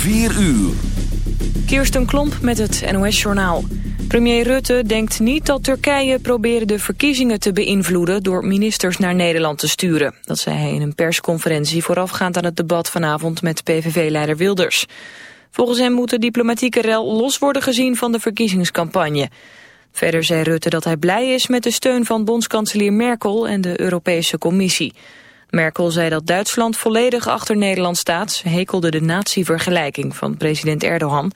4 uur. Kirsten Klomp met het NOS-journaal. Premier Rutte denkt niet dat Turkije probeert de verkiezingen te beïnvloeden... door ministers naar Nederland te sturen. Dat zei hij in een persconferentie voorafgaand aan het debat vanavond met PVV-leider Wilders. Volgens hem moet de diplomatieke rel los worden gezien van de verkiezingscampagne. Verder zei Rutte dat hij blij is met de steun van bondskanselier Merkel en de Europese Commissie. Merkel zei dat Duitsland volledig achter Nederland staat. Hekelde de natievergelijking van president Erdogan.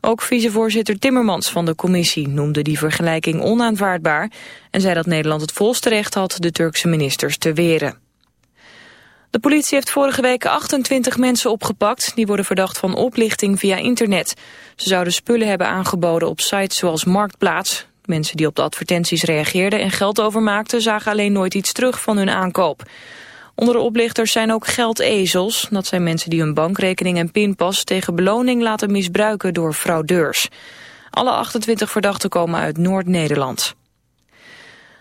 Ook vicevoorzitter Timmermans van de commissie noemde die vergelijking onaanvaardbaar... en zei dat Nederland het volste recht had de Turkse ministers te weren. De politie heeft vorige week 28 mensen opgepakt... die worden verdacht van oplichting via internet. Ze zouden spullen hebben aangeboden op sites zoals Marktplaats. Mensen die op de advertenties reageerden en geld overmaakten... zagen alleen nooit iets terug van hun aankoop. Onder de oplichters zijn ook geldezels. Dat zijn mensen die hun bankrekening en pinpas tegen beloning laten misbruiken door fraudeurs. Alle 28 verdachten komen uit Noord-Nederland.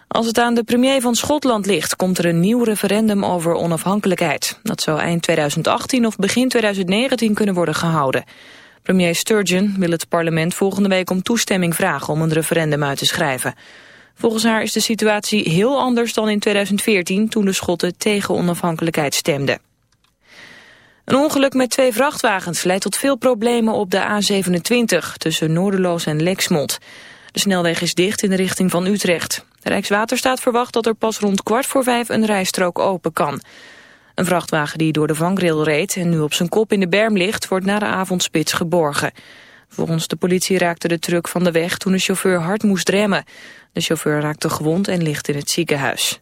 Als het aan de premier van Schotland ligt, komt er een nieuw referendum over onafhankelijkheid. Dat zou eind 2018 of begin 2019 kunnen worden gehouden. Premier Sturgeon wil het parlement volgende week om toestemming vragen om een referendum uit te schrijven. Volgens haar is de situatie heel anders dan in 2014 toen de Schotten tegen onafhankelijkheid stemden. Een ongeluk met twee vrachtwagens leidt tot veel problemen op de A27 tussen Noorderloos en Lexmond. De snelweg is dicht in de richting van Utrecht. Rijkswaterstaat verwacht dat er pas rond kwart voor vijf een rijstrook open kan. Een vrachtwagen die door de vangrail reed en nu op zijn kop in de berm ligt... wordt na de avondspits geborgen. Volgens de politie raakte de truck van de weg toen de chauffeur hard moest remmen. De chauffeur raakte gewond en ligt in het ziekenhuis.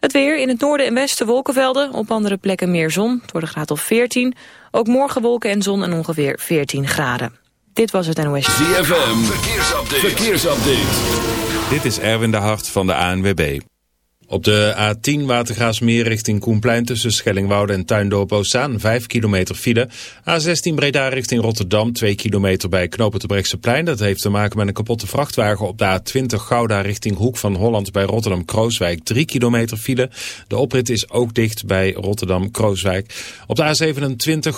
Het weer in het noorden en westen wolkenvelden, op andere plekken meer zon. Het wordt een graad of 14. Ook morgen wolken en zon en ongeveer 14 graden. Dit was het NOS. ZFM, verkeersupdate. verkeersupdate. Dit is Erwin de Hart van de ANWB. Op de A10 Watergraafsmeer richting Koenplein tussen Schellingwoude en Tuindorp Oostzaan 5 kilometer file. A16 Breda richting Rotterdam 2 kilometer bij Plein. Dat heeft te maken met een kapotte vrachtwagen op de A20 Gouda richting Hoek van Holland bij Rotterdam-Krooswijk 3 kilometer file. De oprit is ook dicht bij Rotterdam-Krooswijk. Op de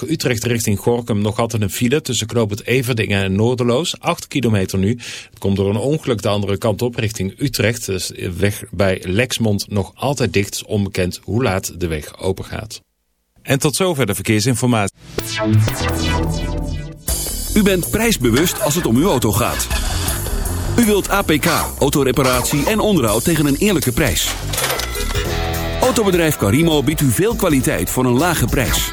A27 Utrecht richting Gorkum nog altijd een file tussen Knoop Everdingen en Noorderloos 8 kilometer nu. Het komt door een ongeluk de andere kant op richting Utrecht. Dus weg bij Lexmond nog altijd dicht. onbekend hoe laat de weg open gaat. En tot zover de verkeersinformatie. U bent prijsbewust als het om uw auto gaat. U wilt APK, autoreparatie en onderhoud tegen een eerlijke prijs. Autobedrijf Carimo biedt u veel kwaliteit voor een lage prijs.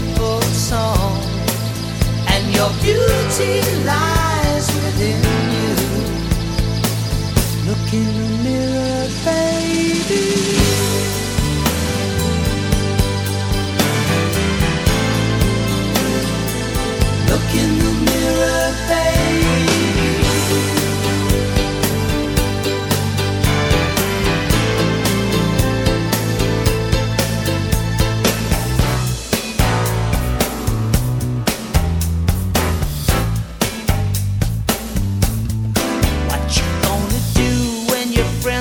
your beauty lies within you. Look in the mirror, baby. Look in the mirror, baby.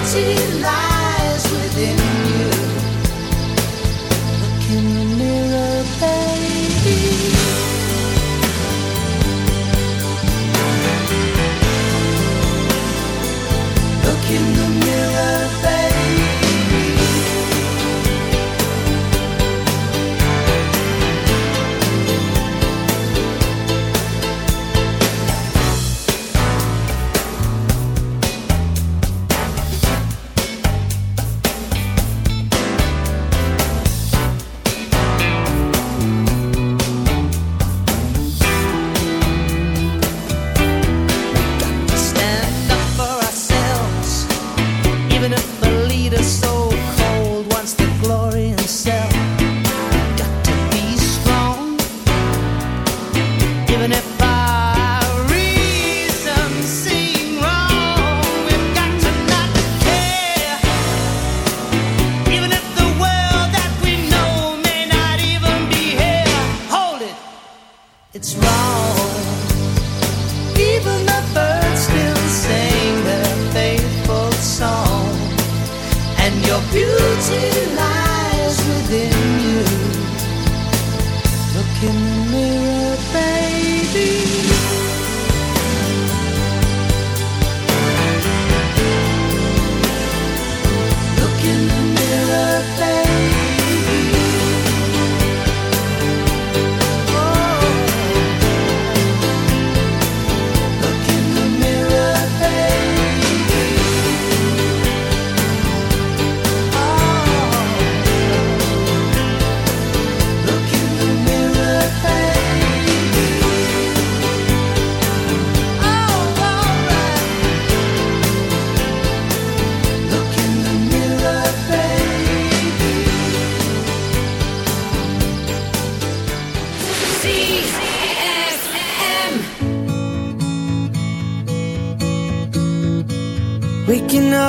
Beauty lies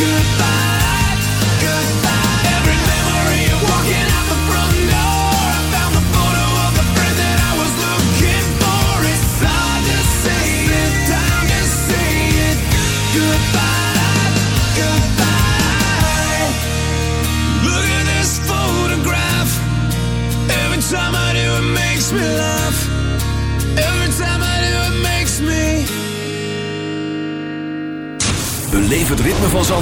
Goodbye,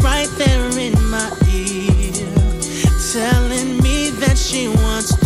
right there in my ear, telling me that she wants to.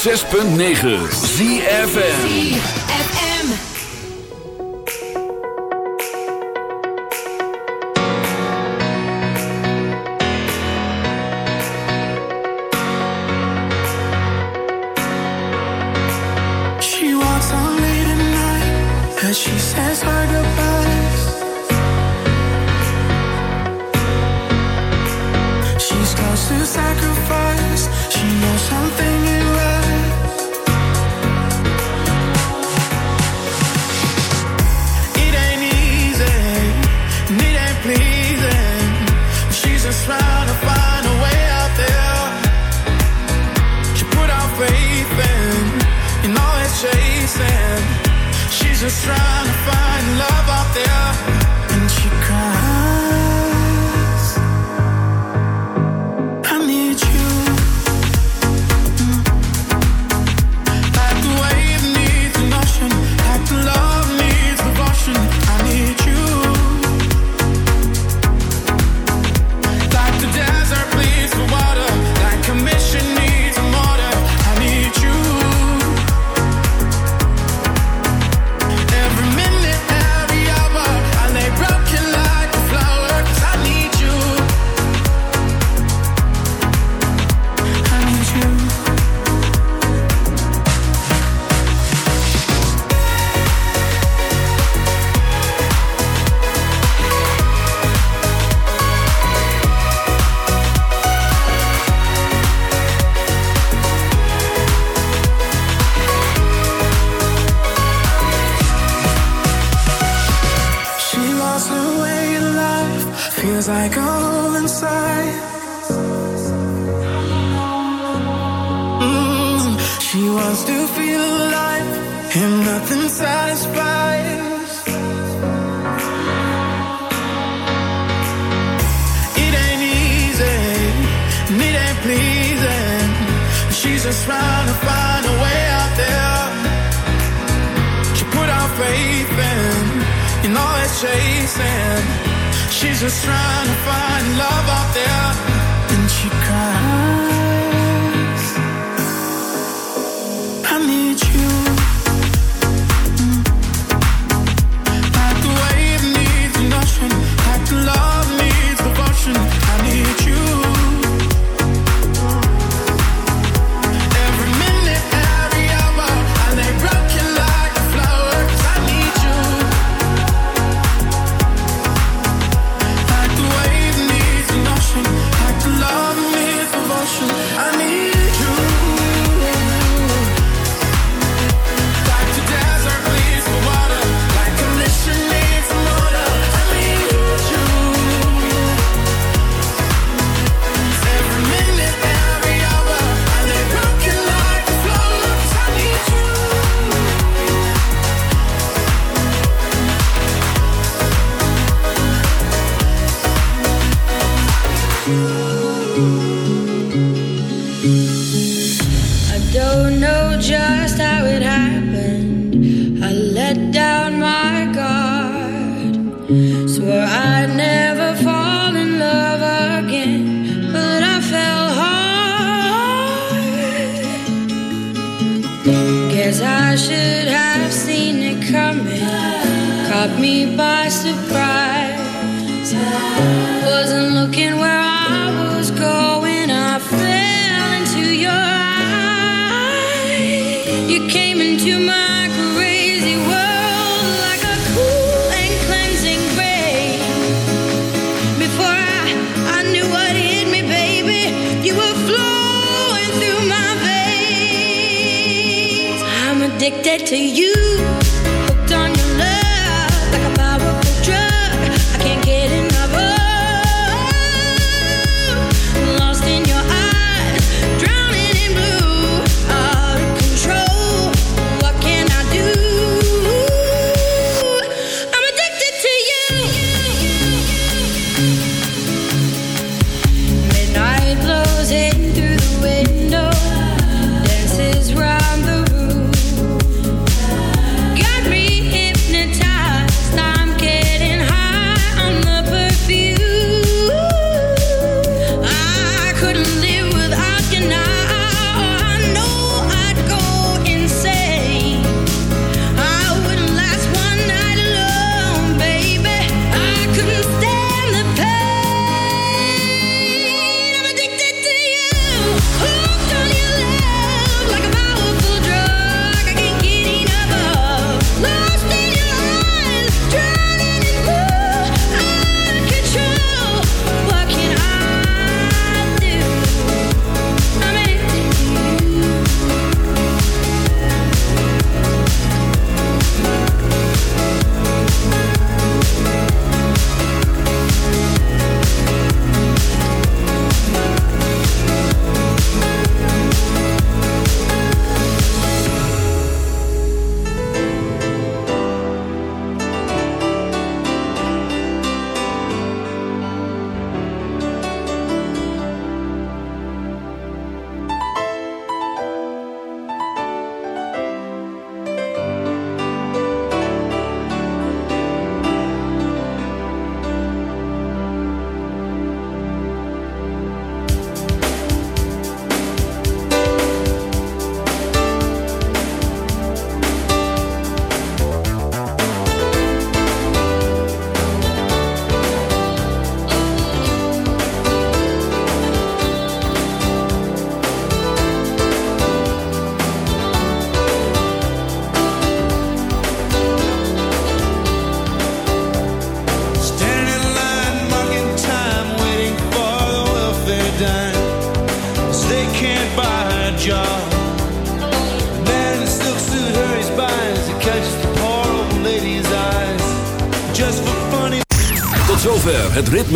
106.9 ZFM. To you,